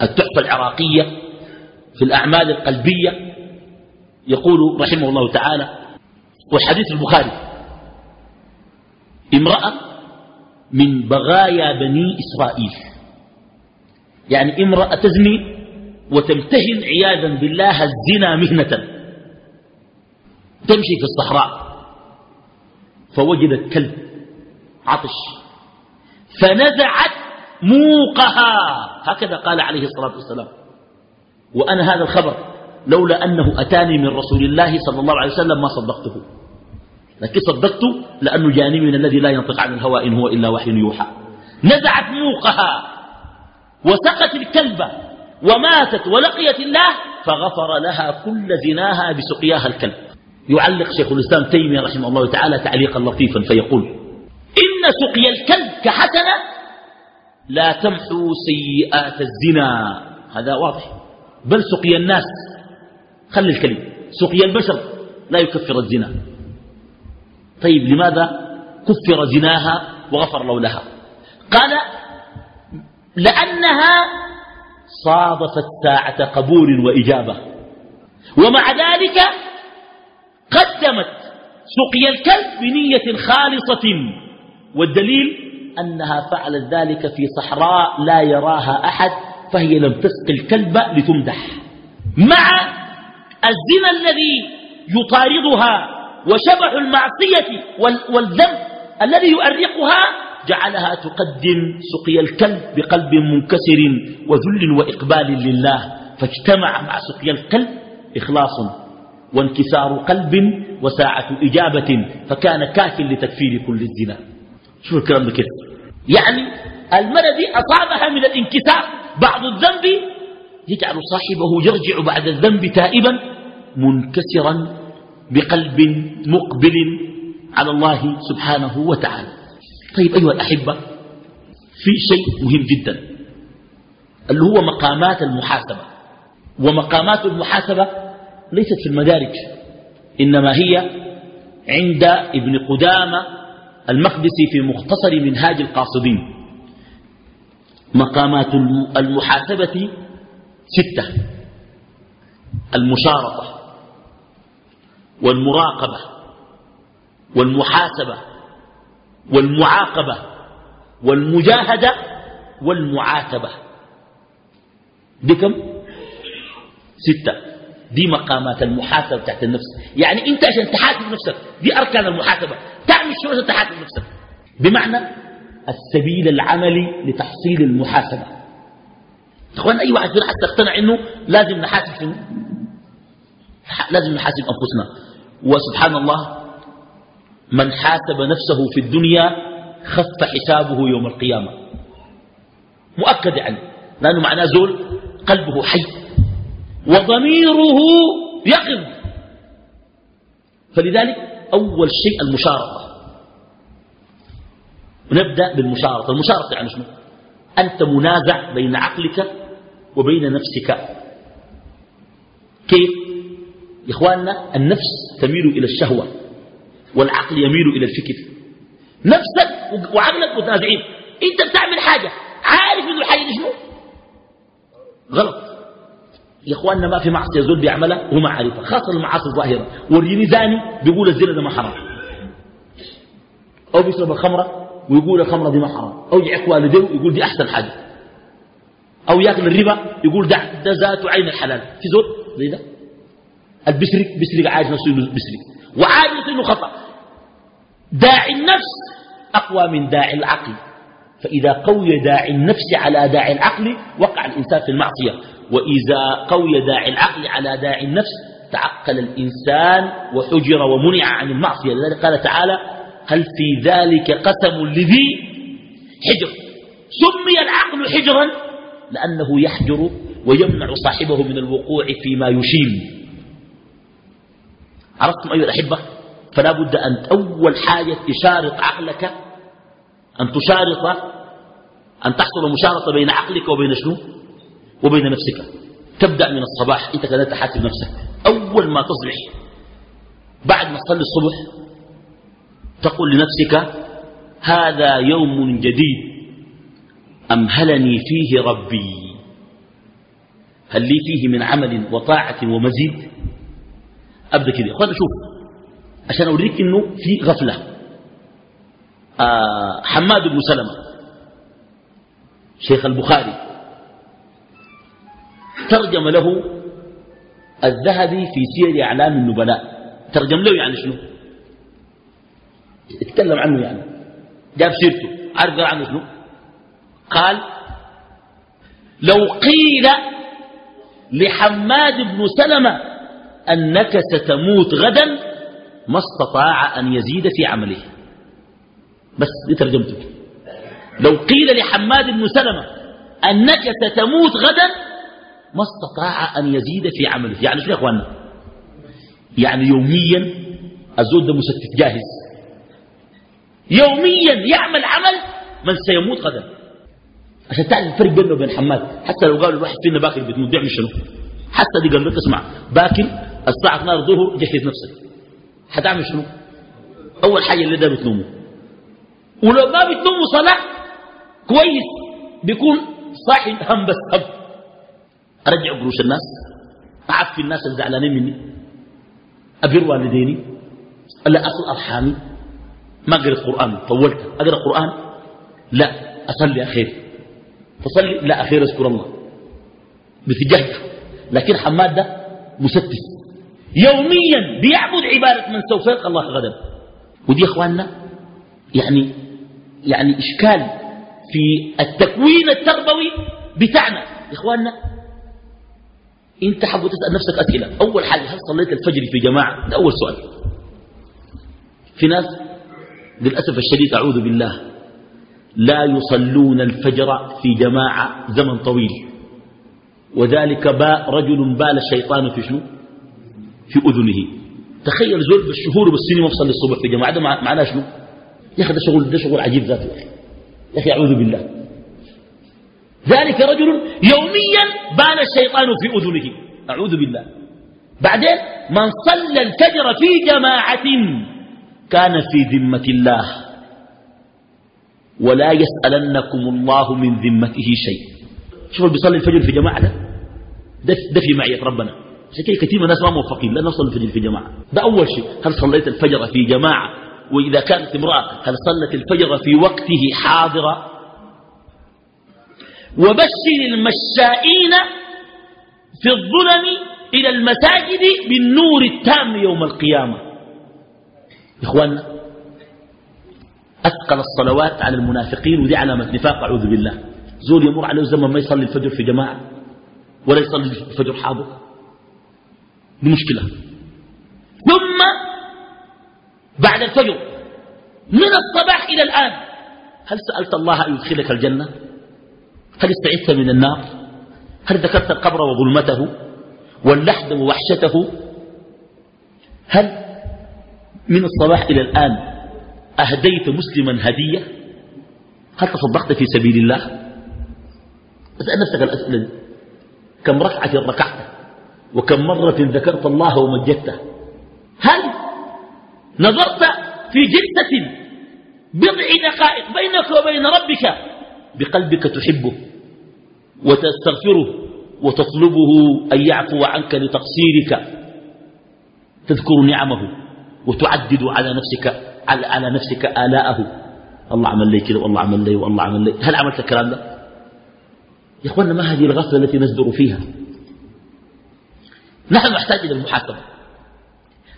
التحفة العراقية في الأعمال القلبية يقول رحمه الله تعالى والحديث البخاري امرأة من بغايا بني إسرائيل. يعني امرأة تزني وتمتهن عياذا بالله الزنا مهنة. تمشي في الصحراء. فوجدت كلب عطش. فنزعت موقها. هكذا قال عليه الصلاة والسلام. وأنا هذا الخبر لولا أنه أتاني من رسول الله صلى الله عليه وسلم ما صدقته. لكن صدقته لأنه جاني من الذي لا ينطق عن الهوى إن هو إلا وحي يوحى. نزعت موقها. وسقت الكلب وماتت ولقيت الله فغفر لها كل زناها بسقياها الكلب. يعلق شيخ الإسلام تيمية رحمه الله تعالى تعليقا لطيفا فيقول إن سقي الكلب كحسنة لا تمحو سيئات الزنا. هذا واضح. بل سقي الناس خلي الكلمة سقي البشر لا يكفر الزنا. طيب لماذا كفر زناها وغفر له لها قال لأنها صادفت ساعة قبول وإجابة. ومع ذلك قدمت سقي الكلب بنية خالصة. والدليل أنها فعلت ذلك في صحراء لا يراها أحد فهي لم تسق الكلب لتمدح. مع الزنا الذي يطاردها وشبح المعصية والذنب الذي يؤرقها جعلها تقدم سقي الكلب بقلب منكسر وذل وإقبال لله. فاجتمع مع سقي الكلب إخلاص. وانكسار قلب وساعة إجابة فكان كاف لتكفير كل الزنا. شو الكلام ده كده يعني المرض أصابها من الانكسار بعض الذنب يجعل صاحبه يرجع بعد الذنب تائبا منكسرا بقلب مقبل على الله سبحانه وتعالى. طيب أيها الأحبة في شيء مهم جدا اللي هو مقامات المحاسبة. ومقامات المحاسبة ليست في المدارج إنما هي عند ابن قدامة المقدسي في مختصر منهاج القاصدين. مقامات المحاسبة ستة المشارطة والمراقبة والمحاسبة والمعاقبة والمجاهدة والمعاتبة. دي كم؟ ستة. دي مقامات المحاسبة تحت النفس. يعني انت عشان تحاسب نفسك دي أركان المحاسبة. تعمل شو عشان تحاسب نفسك؟ بمعنى السبيل العملي لتحصيل المحاسبة. إخوان أي واحد فينا حتى اقتنع إنه لازم نحاسب لازم نحاسب أنفسنا. وسبحان الله من حاسب نفسه في الدنيا خف حسابه يوم القيامة. مؤكد يعني. لأنه معناه زول قلبه حي. وضميره يقظ. فلذلك أول شيء المشارطة. نبدأ بالمشارطة. المشارطة يعني شنو؟ أنت منازع بين عقلك وبين نفسك. كيف؟ يا إخواننا النفس تميل إلى الشهوة والعقل يميل إلى الفكر. نفسك وعقلك متنازعين. أنت بتعمل حاجة عارف إنه الحاجة شنو؟ غلط. يا إخواننا ما في معصية زول بيعملها وهو ما عارفها خاصة المعاصي الظاهرة. وريني زاني بيقول الزنا ده ما حرام. أو بيشرب الخمرة ويقول الخمرة دي ما حرام. أو يعق والديه ويقول دي أحسن حاجة. أو يأكل الربا يقول ده ده ذاته عين الحلال. في زول زي ده؟ البسرك بسرك عايز نفسه انه بسرك وعارف إنه خطأ. داعي النفس أقوى من داعي العقل. فإذا قوي داعي النفس على داعي العقل وقع الإنسان في المعصية. وإذا قوي داعي العقل على داعي النفس تعقل الإنسان وحجر ومنع عن المعصية. لذلك قال تعالى هل في ذلك قسم لذي حجر؟ سمي العقل حجرا لأنه يحجر ويمنع صاحبه من الوقوع فيما يشيم عرفتم أيها الأحبة؟ فلا بد أن أول حاجة تشارط عقلك أن تشارط أن تحصل مشارطة بين عقلك وبين شنو؟ وبين نفسك. تبدأ من الصباح أنت كذا تحاسب نفسك. أول ما تصبح بعد ما تصلي الصبح تقول لنفسك هذا يوم جديد. أمهلني فيه ربي؟ هل لي فيه من عمل وطاعة ومزيد؟ أبدأ كده. أخوانا شوف عشان أوريك إنه في غفلة. آه حماد بن سلمة شيخ البخاري. ترجم له الذهبي في سير أعلام النبلاء. ترجم له يعني شنو؟ اتكلم عنه يعني. جاب سيرته عارف قال عنه شنو؟ قال لو قيل لحماد بن سلمة أنك ستموت غدا ما استطاع أن يزيد في عمله. بس دي ترجمته لو قيل لحماد بن سلمة أنك ستموت غدا ما استطاع أن يزيد في عمله. يعني شو يا أخوانا يعني يوميا الزود ده مستف جاهز. يوميا يعمل عمل من سيموت غدا. عشان تعرف الفرق بينه وبين حماد. حتى لو قالوا الواحد فينا باكل بتموت يعمل شنو؟ حتى دي قال لك اسمع باكل الساعة 12 ظهر جهز نفسك. هتعمل شنو؟ أول حاجة اللي ده بتنومه. ولو ما بتنوم صلاة كويس. بيكون صاحي هم بس هم. أرجع قروش الناس. أعفي الناس الزعلانين مني. أبر والديني. ألا أصل أرحامي. ما أقرأ القرآن. طولت. أقرأ القرآن لا. أصلي أخير. تصلي لا أخير أذكر الله. بتجهد لكن حماد ده مستس يوميا بيعبد عبادة من سوف يلقى الله غدا. ودي إخواننا يعني يعني إشكال في التكوين التربوي بتاعنا. يا إخواننا أنت حابب تسأل نفسك أسئلة. أول حاجة هل صليت الفجر في جماعة؟ ده أول سؤال. في ناس للأسف الشديد أعوذ بالله لا يصلون الفجر في جماعة زمن طويل. وذلك باء رجل بال الشيطان في شنو؟ في أذنه. تخيل زول بالشهور وبالسنين وصل الصبح في جماعة. ده معناه شنو؟ يا أخي ده شغل ده شغل عجيب ذاته. يا أخي أعوذ بالله. ذلك رجل يوميا بان الشيطان في أذنه. أعوذ بالله. بعدين من صلى الفجر في جماعة كان في ذمة الله. ولا يسألنكم الله من ذمته شيء. شوف اللي بيصلي الفجر في جماعة ده. ده, في معية ربنا. عشان كثير من الناس ما موفقين. لا نصلي الفجر في جماعة. ده أول شيء. هل صليت الفجر في جماعة؟ وإذا كانت امرأة هل صلت الفجر في وقته حاضرة وبشر المشائين في الظلم إلى المساجد بالنور التام يوم القيامة. إخواننا أثقل الصلوات على المنافقين ودي علامة نفاق أعوذ بالله. زول يمر عليه زمن ما يصلي الفجر في جماعة ولا يصلي الفجر حاضر. دي مشكلة. ثم بعد الفجر. من الصباح إلى الآن. هل سألت الله أن يدخلك الجنة؟ هل استعدت من النار؟ هل ذكرت القبر وظلمته؟ واللحد ووحشته؟ هل من الصباح إلى الآن أهديت مسلما هدية؟ هل تصدقت في سبيل الله؟ أسأل نفسك الأسئلة دي. كم ركعة ركعت؟ وكم مرة ذكرت الله ومجدته؟ هل نظرت في جلسة بضع دقائق بينك وبين ربك بقلبك تحبه وتستغفره وتطلبه أن يعفو عنك لتقصيرك. تذكر نعمه وتعدد على نفسك على, على نفسك آلاءه. الله عمل لي كده والله عمل لي والله عمل لي. هل عملت الكلام ده؟ يا اخوانا ما هذه الغفلة التي نصدر فيها؟ نحن نحتاج إلى المحاسبة.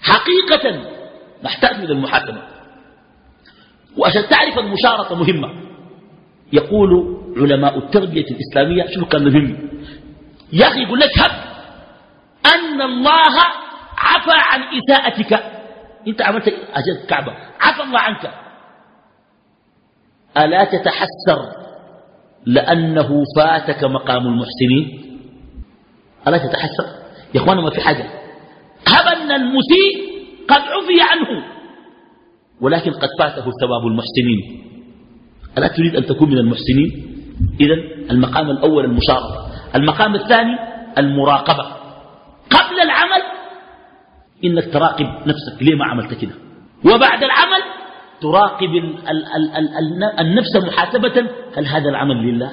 حقيقة نحتاج إلى المحاسبة وعشان تعرف المشارطة مهمة. يقول علماء التربية الإسلامية شنو كان مهم. يا أخي يقول لك هب أن الله عفى عن إساءتك. أنت عملت أجل كعبة. عفى الله عنك. ألا تتحسر لأنه فاتك مقام المحسنين؟ ألا تتحسر؟ يا أخوانا ما في حاجة. هب أن المسيء قد عفي عنه. ولكن قد فاته ثواب المحسنين. ألا تريد أن تكون من المحسنين؟ إذا المقام الأول المشاركة المقام الثاني المراقبة. قبل العمل إنك تراقب نفسك. ليه ما عملت كده؟ وبعد العمل تراقب ال ال ال ال النفس محاسبة. هل هذا العمل لله؟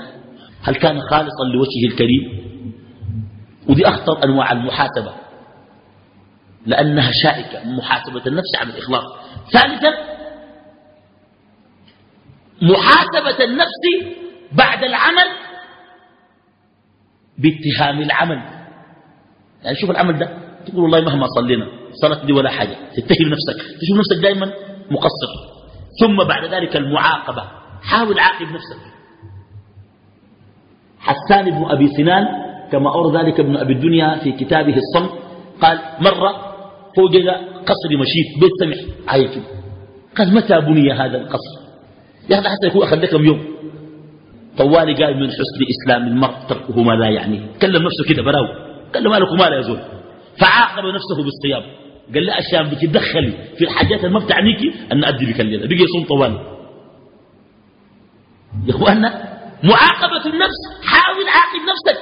هل كان خالصا لوجهه الكريم؟ ودي أخطر أنواع المحاسبة. لأنها شائكة محاسبة النفس على الإخلاص. ثالثا محاسبة النفس بعد العمل باتهام العمل. يعني شوف العمل ده تقول والله مهما صلينا صلاة دي ولا حاجة تتهم نفسك تشوف نفسك دائما مقصر. ثم بعد ذلك المعاقبة. حاول عاقب نفسك. حسان بن أبي سنان كما أورد ذلك ابن أبي الدنيا في كتابه الصمت قال مرة فوجد قصر مشيت بيت سمح عاية قال متى بني هذا القصر؟ يا أخي حتى يكون أخذ لكم يوم. طوالي قال من حسن إسلام المرء تركه ما لا يعنيه كلم نفسه كده براو. قال له مالك وما لا يزول. فعاقب نفسه بالصيام. قال له أشياء بتدخلي في الحاجات اللي ما بتعنيكي أن أدي بك الليلة. بقي يصوم طوال. يا إخواننا معاقبة النفس. حاول عاقب نفسك.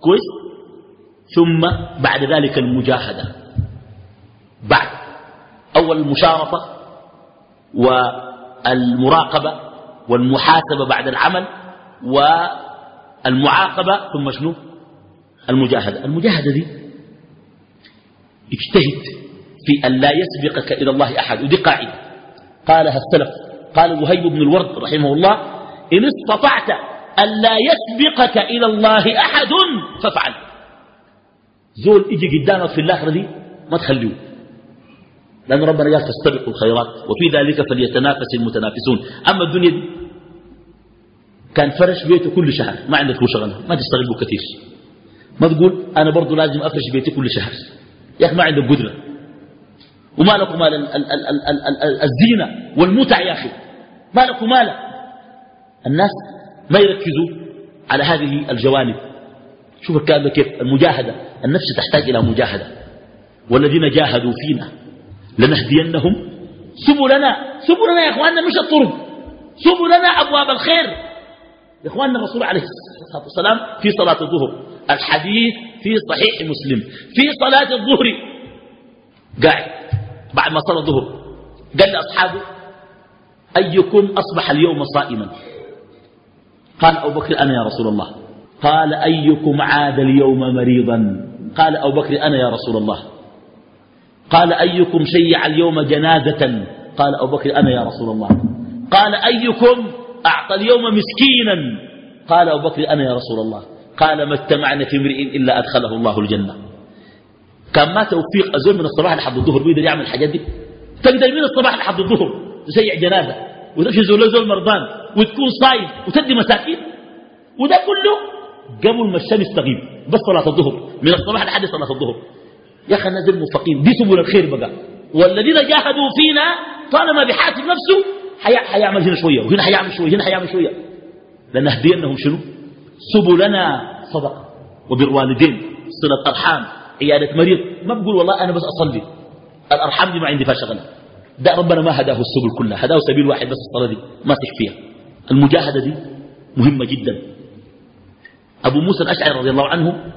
كويس؟ ثم بعد ذلك المجاهدة. بعد. أول المشارطة والمراقبة والمحاسبة بعد العمل والمعاقبة ثم شنو؟ المجاهدة. المجاهدة دي اجتهد في أن لا يسبقك إلى الله أحد. ودي قاعدة. قالها السلف. قال وهيب بن الورد رحمه الله إن استطعت أن لا يسبقك إلى الله أحد فافعل. زول يجي قدامك في الآخرة دي ما تخليه. لأن ربنا قال فاستبقوا الخيرات وفي ذلك فليتنافس المتنافسون. أما الدنيا دي كان فرش بيته كل شهر ما عندك هو شغله ما تشتغل به كثير ما تقول أنا برضو لازم أفرش بيتي كل شهر. يا أخي ما عندك قدرة. وما لكم مال الزينة والمتع يا أخي. ما لكم مال. الناس ما يركزوا على هذه الجوانب. شوف الكلام كيف المجاهدة النفس تحتاج إلى مجاهدة. والذين جاهدوا فينا لنهدينهم سبلنا. سبلنا يا إخواننا مش الطرق. سبلنا أبواب الخير. يا إخواننا الرسول عليه الصلاة والسلام في صلاة الظهر. الحديث في صحيح مسلم. في صلاة الظهر. قاعد. بعد ما صلى الظهر. قال لأصحابه أيكم أصبح اليوم صائما؟ قال أبو بكر أنا يا رسول الله. قال أيكم عاد اليوم مريضا؟ قال أبو بكر أنا يا رسول الله. قال أيكم شيع اليوم جنازة؟ قال أبو بكر أنا يا رسول الله. قال أيكم أعطى اليوم مسكينا؟ قال أبو بكر أنا يا رسول الله. قال ما اجتمعنا في امرئ إلا أدخله الله الجنة. كان ما توفيق أزول من الصباح لحد الظهر بيقدر يعمل الحاجات دي؟ تقدر من الصباح لحد الظهر تسيع جنازة وتمشي زول زول مرضان وتكون صايم وتدي مساكين؟ وده كله قبل ما الشمس تغيب بس صلاة الظهر من الصباح لحد صلاة الظهر. يا أخي الناس الموفقين دي سبل الخير بقى. والذين جاهدوا فينا طالما بحاسب نفسه حيعمل هنا شوية وهنا حيعمل شوية هنا حيعمل شوية. لنهدينهم شنو؟ سبلنا صدقة. وبر والدين صلة أرحام عيادة مريض. ما بقول والله أنا بس أصلي. الأرحام دي ما عندي فيها شغلة ده ربنا ما هداه السبل كلها. هداه سبيل واحد بس الصلاة دي. ما تكفيها المجاهدة دي مهمة جدا. أبو موسى الأشعري رضي الله عنه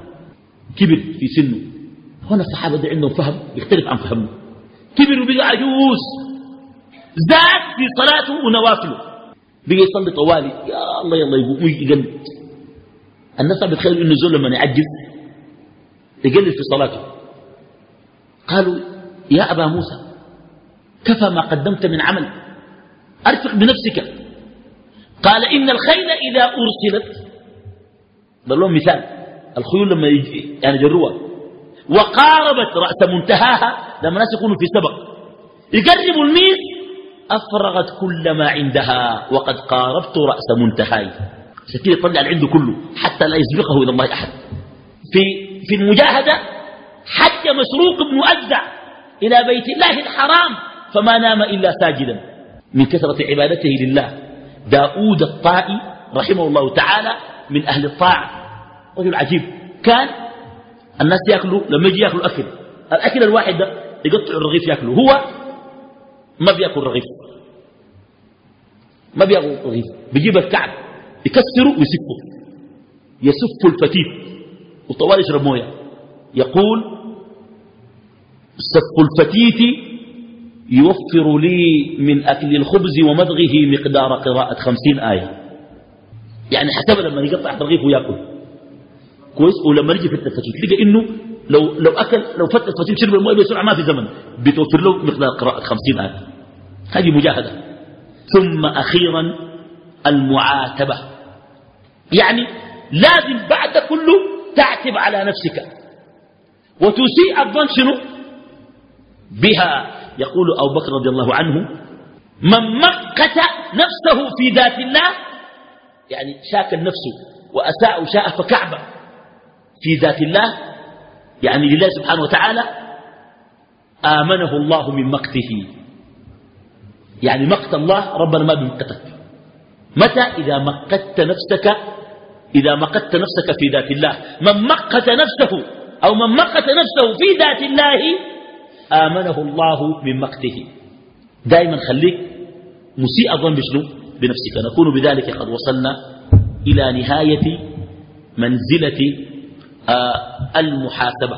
كبر في سنه. هنا الصحابة دي عندهم فهم يختلف عن فهمه. كبر وبقى عجوز. زاد في صلاته ونوافله. بقى يصلي طوالي. يا الله يلا يقوم يقلب. الناس بتخيل إنه زول لما يعجز يقلل في صلاته. قالوا يا أبا موسى كفى ما قدمت من عمل. أرفق بنفسك. قال إن الخيل إذا أرسلت. ضل لهم مثال. الخيول لما يجي يعني جروها. وقاربت رأس منتهاها لما الناس يكونوا في سبق. يقربوا الميل أفرغت كل ما عندها وقد قاربت رأس منتهاي. سكين يطلع اللي عنده كله حتى لا يسبقه إلى الله أحد. في, في المجاهدة حتى مسروق بن أجدع إلى بيت الله الحرام فما نام إلا ساجدا. من كثرة عبادته لله. داود الطائي رحمه الله تعالى من أهل الطاعة. رجل عجيب. كان الناس يأكلوا لما يجي يأكلوا أكل الأكل الواحد ده يقطع الرغيف يأكله. هو ما بيأكل رغيف. ما بيأكل رغيف. بيجيب الكعب يكسره ويسفه. يسف الفتيت وطوال يشرب موية. يقول سف الفتيت يوفر لي من أكل الخبز ومضغه مقدار قراءة خمسين آية. يعني حسب لما يقطع الرغيف ويأكل. كويس ولما يجي فتة الفتيت تلقى إنه لو, لو أكل لو فتة الفتيت شرب المويه بسرعة ما في زمن. بتوفر له مقدار قراءة خمسين آية. هذه مجاهدة. ثم أخيرا المعاتبة. يعني لازم بعد كله تعتب على نفسك. وتسيء الظن شنو؟ بها. يقول أبو بكر رضي الله عنه من مقت نفسه في ذات الله يعني شاك النفس وأساء وشاء فكعبة. في ذات الله يعني لله سبحانه وتعالى آمنه الله من مقته. يعني مقت الله ربنا ما بمقتك متى؟ إذا مقت نفسك إذا مقت نفسك في ذات الله. من مقت نفسه أو من مقت نفسه في ذات الله آمنه الله من مقته. دائما خليك مسيء الظن بشنو؟ بنفسك. نكون بذلك قد وصلنا إلى نهاية منزلة المحاسبة.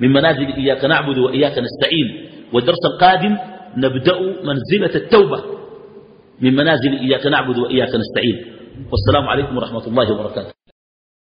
من منازل إياك نعبد وإياك نستعين. والدرس القادم نبدأ منزلة التوبة. من منازل إياك نعبد وإياك نستعين. والسلام عليكم ورحمة الله وبركاته.